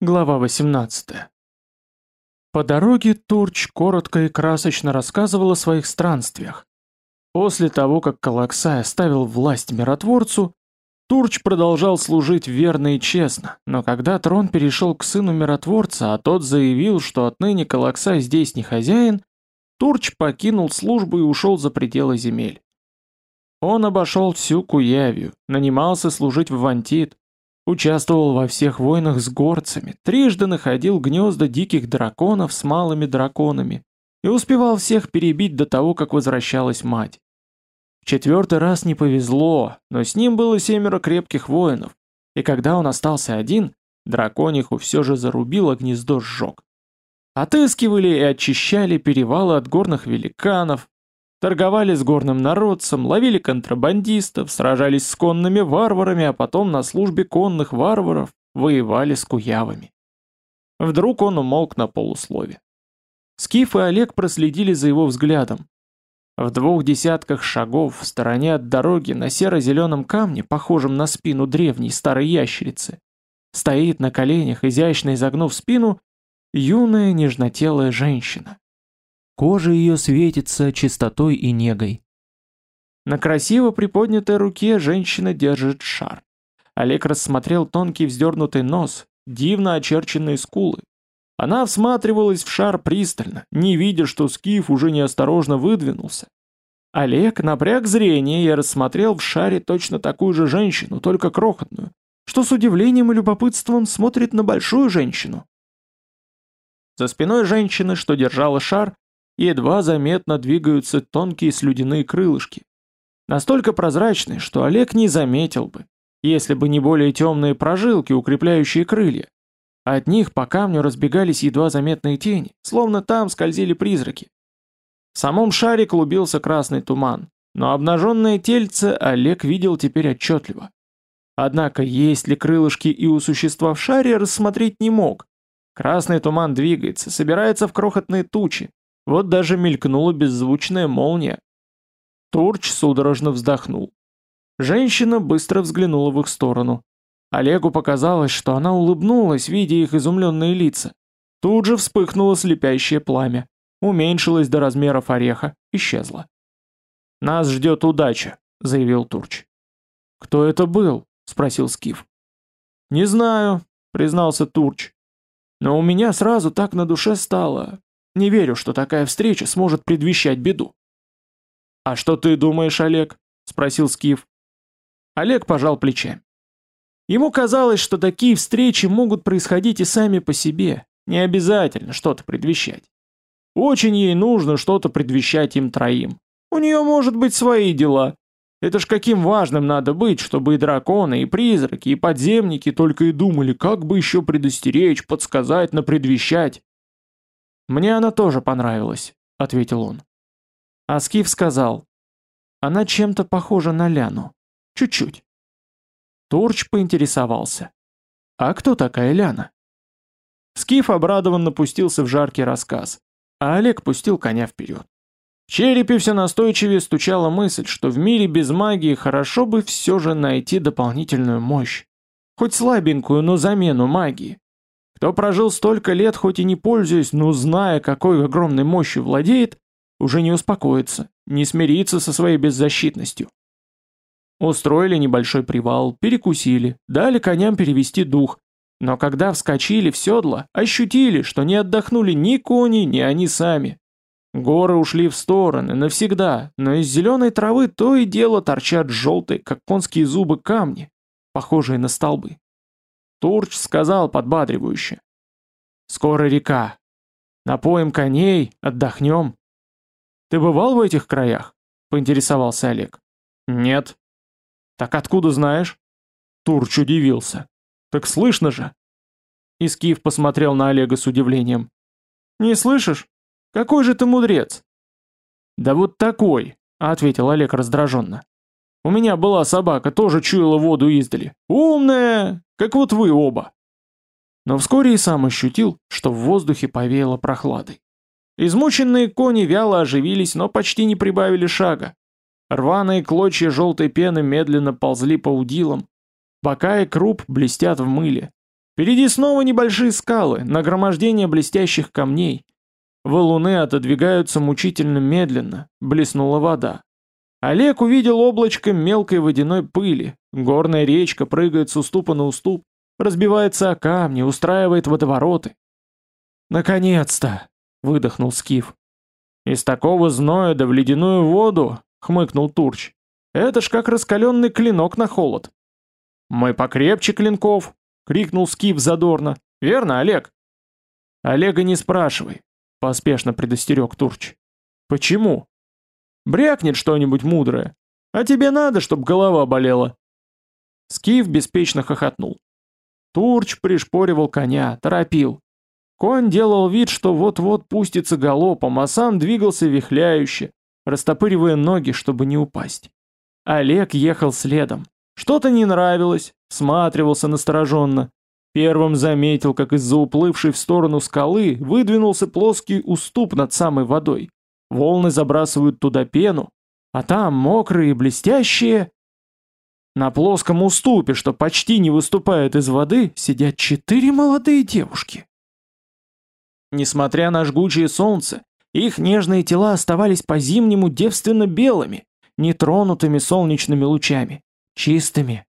Глава 18. По дороге Турч коротко и красочно рассказывал о своих странствиях. После того, как Калаксай оставил власть миротворцу, Турч продолжал служить верно и честно, но когда трон перешел к сыну миротворца, а тот заявил, что отныне Калаксай здесь не хозяин, Турч покинул службу и ушел за пределы земель. Он обошел всю Куявию, нанимался служить в Вантит, Участвовал во всех войнах с горцами, трижды находил гнезда диких драконов с малыми драконами и успевал всех перебить до того, как возвращалась мать. В четвертый раз не повезло, но с ним было семеро крепких воинов, и когда он остался один, дракониху все же зарубило гнездо сжег. Отыскивали и очищали перевалы от горных великанов, Торговали с горным народцем, ловили контрабандистов, сражались с конными варварами, а потом на службе конных варваров воевали с куявами. Вдруг он умолк на полуслове. Скиф и Олег проследили за его взглядом. В двух десятках шагов в стороне от дороги на серо-зеленом камне, похожем на спину древней старой ящерицы, стоит на коленях, изящно изогнув спину, юная нежнотелая женщина. Кожа ее светится чистотой и негой. На красиво приподнятой руке женщина держит шар. Олег рассмотрел тонкий вздернутый нос, дивно очерченные скулы. Она всматривалась в шар пристально, не видя, что скиф уже неосторожно выдвинулся. Олег напряг зрение и рассмотрел в шаре точно такую же женщину, только крохотную, что с удивлением и любопытством смотрит на большую женщину. За спиной женщины, что держала шар, едва заметно двигаются тонкие слюдяные крылышки. Настолько прозрачные, что Олег не заметил бы, если бы не более темные прожилки, укрепляющие крылья. От них по камню разбегались едва заметные тени, словно там скользили призраки. В самом шаре клубился красный туман, но обнаженное тельце Олег видел теперь отчетливо. Однако есть ли крылышки и у существа в шаре рассмотреть не мог. Красный туман двигается, собирается в крохотные тучи, вот даже мелькнула беззвучная молния. Турч судорожно вздохнул. Женщина быстро взглянула в их сторону. Олегу показалось, что она улыбнулась, видя их изумленные лица. Тут же вспыхнуло слепящее пламя, уменьшилось до размеров ореха, исчезло. «Нас ждет удача», — заявил Турч. «Кто это был?» — спросил Скиф. «Не знаю», — признался Турч. «Но у меня сразу так на душе стало. Не верю, что такая встреча сможет предвещать беду. «А что ты думаешь, Олег?» — спросил Скиф. Олег пожал плечами. Ему казалось, что такие встречи могут происходить и сами по себе, не обязательно что-то предвещать. Очень ей нужно что-то предвещать им троим. У нее может быть свои дела. Это ж каким важным надо быть, чтобы и драконы, и призраки, и подземники только и думали, как бы еще предостеречь, подсказать, напредвещать. «Мне она тоже понравилась», — ответил он. Аскиф сказал, «Она чем-то похожа на Ляну. Чуть-чуть». Турч поинтересовался, «А кто такая Ляна?» Скиф обрадованно пустился в жаркий рассказ, а Олег пустил коня вперед. В черепе все настойчивее стучала мысль, что в мире без магии хорошо бы все же найти дополнительную мощь. Хоть слабенькую, но замену магии. Кто прожил столько лет, хоть и не пользуясь, но зная, какой огромной мощью владеет, уже не успокоится, не смирится со своей беззащитностью. Устроили небольшой привал, перекусили, дали коням перевести дух, но когда вскочили в седло, ощутили, что не отдохнули ни кони, ни они сами. Горы ушли в стороны навсегда, но из зеленой травы то и дело торчат желтые, как конские зубы, камни, похожие на столбы. Турч сказал подбадривающе. «Скоро река. Напоим коней, отдохнем». «Ты бывал в этих краях?» — поинтересовался Олег. «Нет». «Так откуда знаешь?» Турч удивился. «Так слышно же». Искив посмотрел на Олега с удивлением. «Не слышишь? Какой же ты мудрец?» «Да вот такой», — ответил Олег раздраженно. «У меня была собака, тоже чуяла воду издали. Умная, как вот вы оба. Но вскоре и сам ощутил, что в воздухе повеяло прохладой. Измученные кони вяло оживились, но почти не прибавили шага. Рваные клочья желтой пены медленно ползли по удилам. Бока и круп блестят в мыле. Впереди снова небольшие скалы, нагромождение блестящих камней. Валуны отодвигаются мучительно медленно, блеснула вода. Олег увидел облачко мелкой водяной пыли, горная речка прыгает с уступа на уступ, разбивается о камни, устраивает водовороты. «Наконец-то!» — выдохнул Скиф. «Из такого зноя да в ледяную воду!» — хмыкнул Турч. «Это ж как раскаленный клинок на холод!» «Мы покрепче клинков!» — крикнул Скиф задорно. «Верно, Олег?» «Олега не спрашивай», — поспешно предостерег Турч. «Почему?» «Брякнет что-нибудь мудрое. А тебе надо, чтоб голова болела». Скиф беспечно хохотнул. Турч пришпоривал коня, торопил. Конь делал вид, что вот-вот пустится галопом, а сам двигался вихляюще, растопыривая ноги, чтобы не упасть. Олег ехал следом. Что-то не нравилось, всматривался настороженно. Первым заметил, как из-за уплывшей в сторону скалы выдвинулся плоский уступ над самой водой. Волны забрасывают туда пену, а там мокрые и блестящие... На плоском уступе, что почти не выступает из воды, сидят четыре молодые девушки. Несмотря на жгучее солнце, их нежные тела оставались по-зимнему девственно белыми, нетронутыми солнечными лучами, чистыми.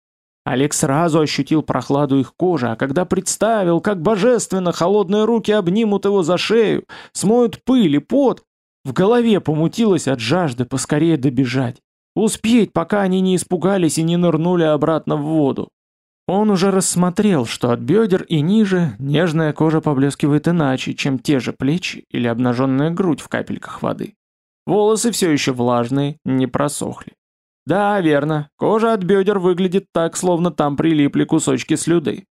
Олег сразу ощутил прохладу их кожи, а когда представил, как божественно холодные руки обнимут его за шею, смоют пыль и пот, в голове помутилось от жажды поскорее добежать. Успеть, пока они не испугались и не нырнули обратно в воду. Он уже рассмотрел, что от бедер и ниже нежная кожа поблескивает иначе, чем те же плечи или обнаженная грудь в капельках воды. Волосы все еще влажные, не просохли. Да, верно, кожа от бедер выглядит так, словно там прилипли кусочки слюды.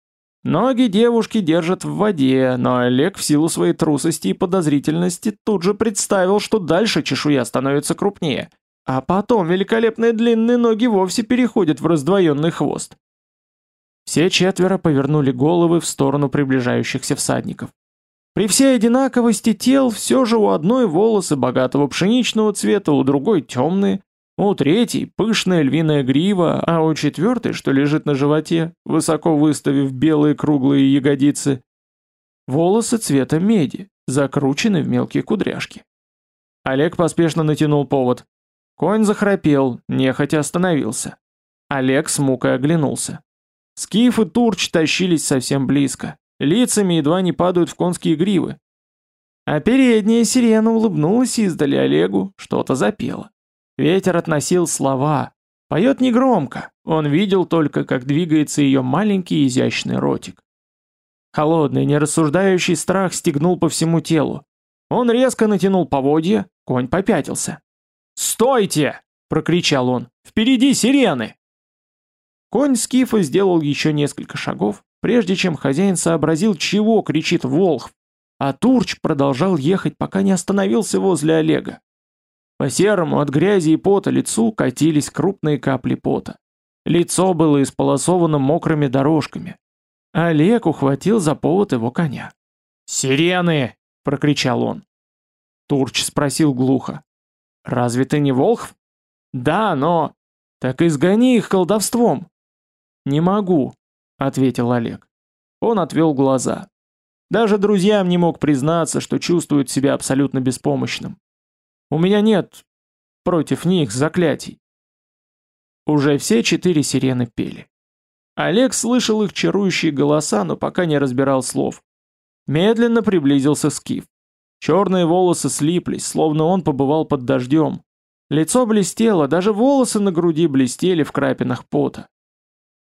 Ноги девушки держат в воде, но Олег в силу своей трусости и подозрительности тут же представил, что дальше чешуя становится крупнее, а потом великолепные длинные ноги вовсе переходят в раздвоенный хвост. Все четверо повернули головы в сторону приближающихся всадников. При всей одинаковости тел все же у одной волосы богатого пшеничного цвета, у другой темные, у третьей пышная львиная грива, а у четвертой, что лежит на животе, высоко выставив белые круглые ягодицы, волосы цвета меди, закручены в мелкие кудряшки. Олег поспешно натянул повод. Конь захрапел, нехотя остановился. Олег с мукой оглянулся. Скиф и Турч тащились совсем близко. Лицами едва не падают в конские гривы. А передняя сирена улыбнулась издали Олегу, что-то запела. Ветер относил слова. Поет негромко, он видел только, как двигается ее маленький изящный ротик. Холодный, нерассуждающий страх стегнул по всему телу. Он резко натянул поводья, конь попятился. «Стойте!» — прокричал он. «Впереди сирены!» Конь Скифа сделал еще несколько шагов, прежде чем хозяин сообразил, чего кричит Волхв, а Турч продолжал ехать, пока не остановился возле Олега. По серому от грязи и пота лицу катились крупные капли пота. Лицо было исполосовано мокрыми дорожками. Олег ухватил за повод его коня. «Сирены!» — прокричал он. Турч спросил глухо. «Разве ты не Волхв?» «Да, но...» «Так изгони их колдовством!» «Не могу», — ответил Олег. Он отвел глаза. Даже друзьям не мог признаться, что чувствует себя абсолютно беспомощным. «У меня нет против них заклятий». Уже все четыре сирены пели. Олег слышал их чарующие голоса, но пока не разбирал слов. Медленно приблизился Скиф. Черные волосы слиплись, словно он побывал под дождем. Лицо блестело, даже волосы на груди блестели в крапинах пота.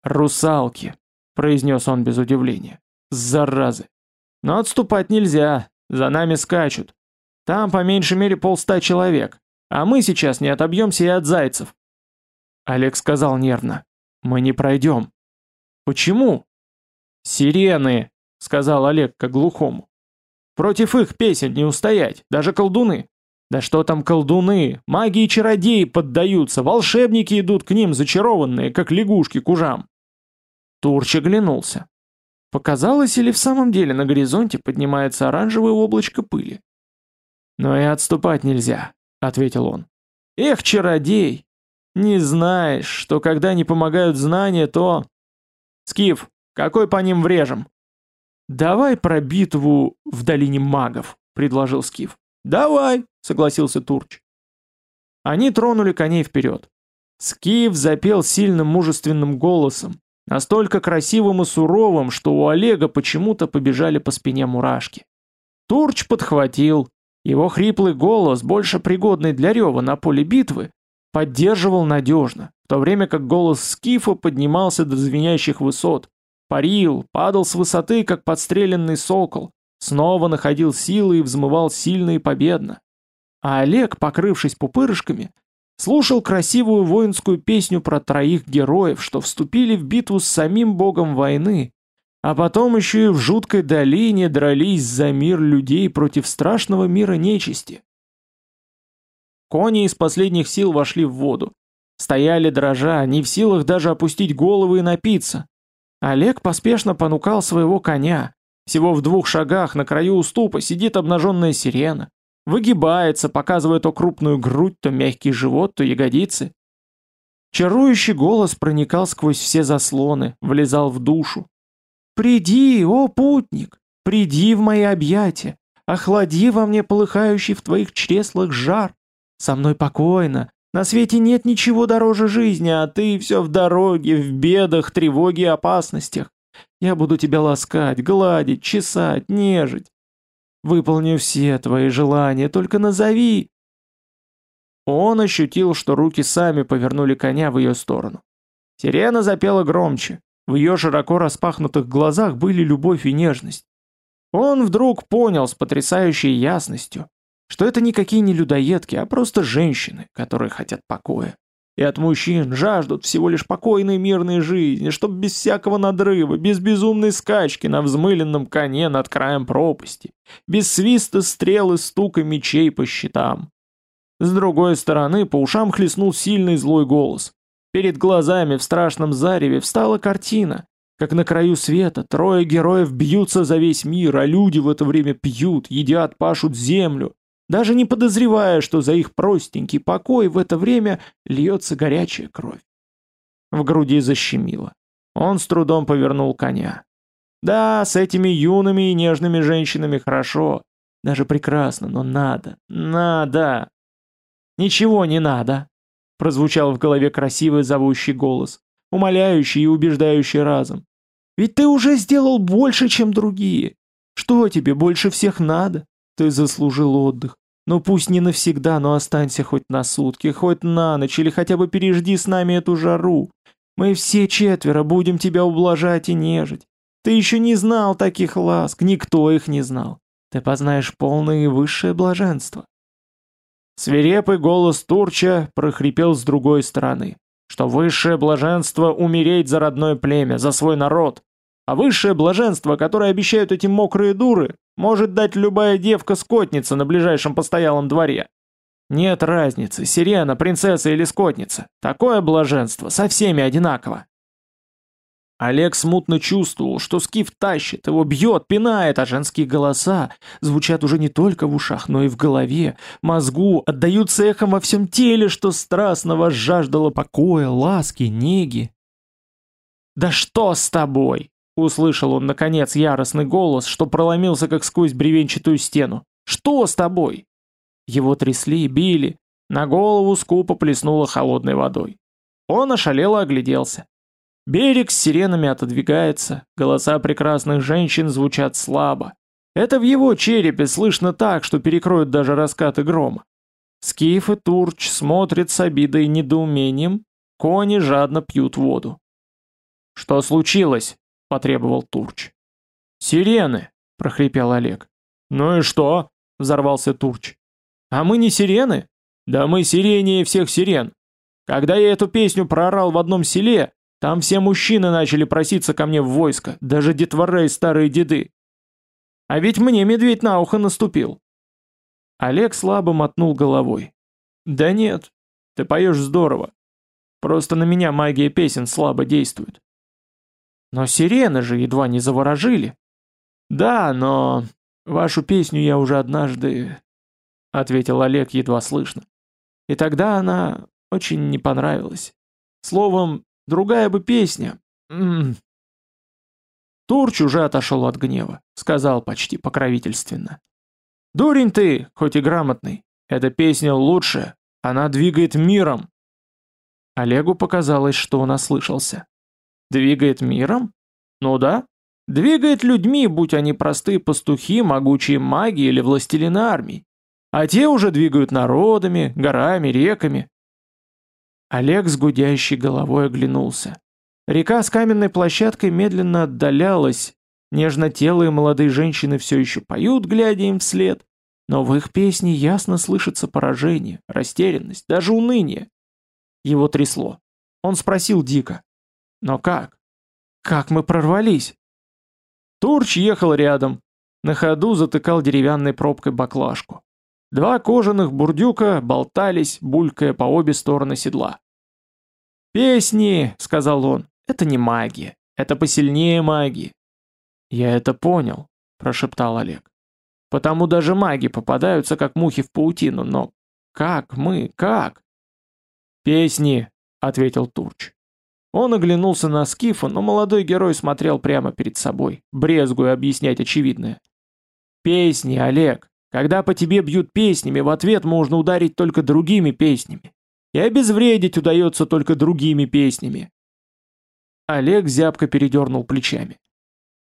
«Русалки», — произнес он без удивления. «Заразы! Но отступать нельзя, за нами скачут. Там по меньшей мере полста человек, а мы сейчас не отобьемся и от зайцев». Олег сказал нервно. «Мы не пройдем». «Почему?» «Сирены», — сказал Олег как глухому. «Против их песен не устоять, даже колдуны. Да что там колдуны, маги и чародеи поддаются, волшебники идут к ним зачарованные, как лягушки к ужам. Турч оглянулся. Показалось или в самом деле на горизонте поднимается оранжевое облачко пыли? «Но и отступать нельзя», — ответил он. «Эх, чародей! Не знаешь, что когда не помогают знания, то...» «Скиф, какой по ним врежем?» «Давай про битву в долине магов», — предложил Скиф. «Давай», — согласился Турч. Они тронули коней вперед. Скиф запел сильным мужественным голосом, настолько красивым и суровым, что у Олега почему-то побежали по спине мурашки. Турч подхватил. Его хриплый голос, больше пригодный для рева на поле битвы, поддерживал надежно, в то время как голос Скифа поднимался до звенящих высот, парил, падал с высоты, как подстреленный сокол, снова находил силы и взмывал сильно и победно. А Олег, покрывшись пупырышками, слушал красивую воинскую песню про троих героев, что вступили в битву с самим богом войны, а потом еще и в жуткой долине дрались за мир людей против страшного мира нечисти. Кони из последних сил вошли в воду. Стояли дрожа, не в силах даже опустить головы и напиться. Олег поспешно понукал своего коня. Всего в двух шагах на краю уступа сидит обнаженная сирена. Выгибается, показывая то крупную грудь, то мягкий живот, то ягодицы. Чарующий голос проникал сквозь все заслоны, влезал в душу. «Приди, о путник, приди в мои объятия, охлади во мне полыхающий в твоих чреслах жар. Со мной покойно, на свете нет ничего дороже жизни, а ты все в дороге, в бедах, тревоге и опасностях. Я буду тебя ласкать, гладить, чесать, нежить. Выполню все твои желания, только назови!» Он ощутил, что руки сами повернули коня в ее сторону. Сирена запела громче. В ее широко распахнутых глазах были любовь и нежность. Он вдруг понял с потрясающей ясностью, что это никакие не людоедки, а просто женщины, которые хотят покоя и от мужчин жаждут всего лишь покойной мирной жизни, чтоб без всякого надрыва, без безумной скачки на взмыленном коне над краем пропасти, без свиста стрел и стука мечей по щитам. С другой стороны по ушам хлестнул сильный злой голос. Перед глазами в страшном зареве встала картина, как на краю света трое героев бьются за весь мир, а люди в это время пьют, едят, пашут землю, даже не подозревая, что за их простенький покой в это время льется горячая кровь. В груди защемило. Он с трудом повернул коня. Да, с этими юными и нежными женщинами хорошо, даже прекрасно, но надо, надо. Ничего не надо, прозвучал в голове красивый зовущий голос, умоляющий и убеждающий разом. Ведь ты уже сделал больше, чем другие. Что тебе больше всех надо? Ты заслужил отдых. Ну пусть не навсегда, но останься хоть на сутки, хоть на ночь, или хотя бы пережди с нами эту жару. Мы все четверо будем тебя ублажать и нежить. Ты еще не знал таких ласк, никто их не знал. Ты познаешь полное и высшее блаженство. Свирепый голос Турча прохрипел с другой стороны, что высшее блаженство — умереть за родное племя, за свой народ, а высшее блаженство, которое обещают эти мокрые дуры, может дать любая девка-скотница на ближайшем постоялом дворе. Нет разницы, сирена, принцесса или скотница. Такое блаженство со всеми одинаково. Олег смутно чувствовал, что скиф тащит, его бьет, пинает, а женские голоса звучат уже не только в ушах, но и в голове, мозгу, отдаются эхом во всем теле, что страстно жаждало покоя, ласки, неги. «Да что с тобой?» Услышал он, наконец, яростный голос, что проломился как сквозь бревенчатую стену. «Что с тобой?» Его трясли, били. На голову скупо плеснуло холодной водой. Он ошалело огляделся. Берег с сиренами отодвигается, голоса прекрасных женщин звучат слабо. Это в его черепе слышно так, что перекроют даже раскаты грома. Скиф и Турч смотрят с обидой и недоумением, кони жадно пьют воду. «Что случилось?» потребовал Турч. «Сирены!» — прохрипел Олег. «Ну и что?» — взорвался Турч. «А мы не сирены? Да мы сиренее всех сирен. Когда я эту песню проорал в одном селе, там все мужчины начали проситься ко мне в войско, даже детворы и старые деды. А ведь мне медведь на ухо наступил». Олег слабо мотнул головой. «Да нет, ты поешь здорово. Просто на меня магия песен слабо действует. Но сирены же едва не заворожили. Да, но вашу песню я уже однажды... Ответил Олег едва слышно. И тогда она очень не понравилась. Словом, другая бы песня. М. Турч уже отошел от гнева, сказал почти покровительственно. «Дурень ты, хоть и грамотный, эта песня лучшая, она двигает миром!» Олегу показалось, что он ослышался. «Двигает миром? Ну да. Двигает людьми, будь они простые пастухи, могучие маги или властелины армий. А те уже двигают народами, горами, реками». Олег с гудящей головой оглянулся. Река с каменной площадкой медленно отдалялась, нежно-телые молодые женщины все еще поют, глядя им вслед, но в их песне ясно слышится поражение, растерянность, даже уныние. Его трясло. Он спросил дико. «Но как? Как мы прорвались?» Турч ехал рядом, на ходу затыкал деревянной пробкой баклажку. Два кожаных бурдюка болтались, булькая по обе стороны седла. «Песни», — сказал он, это не магия. Это посильнее магии. Я это понял, прошептал Олег. Потому даже маги попадаются как мухи в паутину, но как мы, как? Песни, ответил Турч. Он оглянулся на Скифа, но молодой герой смотрел прямо перед собой, брезгуя объяснять очевидное. «Песни, Олег. Когда по тебе бьют песнями, в ответ можно ударить только другими песнями. И обезвредить удается только другими песнями. Олег зябко передернул плечами.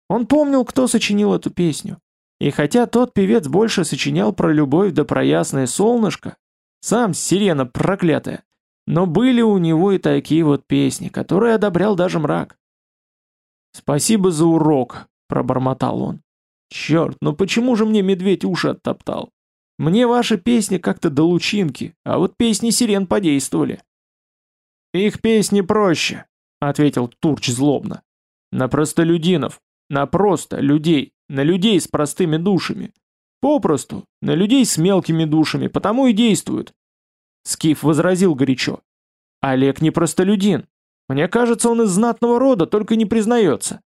Он помнил, кто сочинил эту песню. И хотя тот певец больше сочинял про любовь да про ясное солнышко, сам сирена проклятая, но были у него и такие вот песни, которые одобрял даже мрак. «Спасибо за урок», — пробормотал он. «Черт, ну почему же мне медведь уши оттоптал? Мне ваши песни как-то до лучинки, а вот песни сирен подействовали». «Их песни проще», ответил Турч злобно. На простолюдинов, на просто людей, на людей с простыми душами. Попросту, на людей с мелкими душами, потому и действуют. Скиф возразил горячо. Олег не простолюдин. Мне кажется, он из знатного рода, только не признается.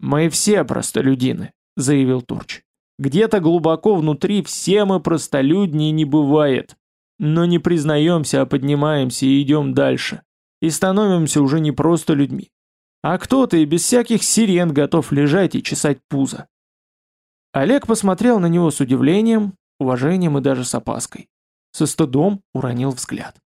Мы все простолюдины, заявил Турч. Где-то глубоко внутри все мы простолюднее не бывает. Но не признаемся, а поднимаемся и идем дальше и становимся уже не просто людьми. А кто-то и без всяких сирен готов лежать и чесать пузо. Олег посмотрел на него с удивлением, уважением и даже с опаской. Со стыдом уронил взгляд.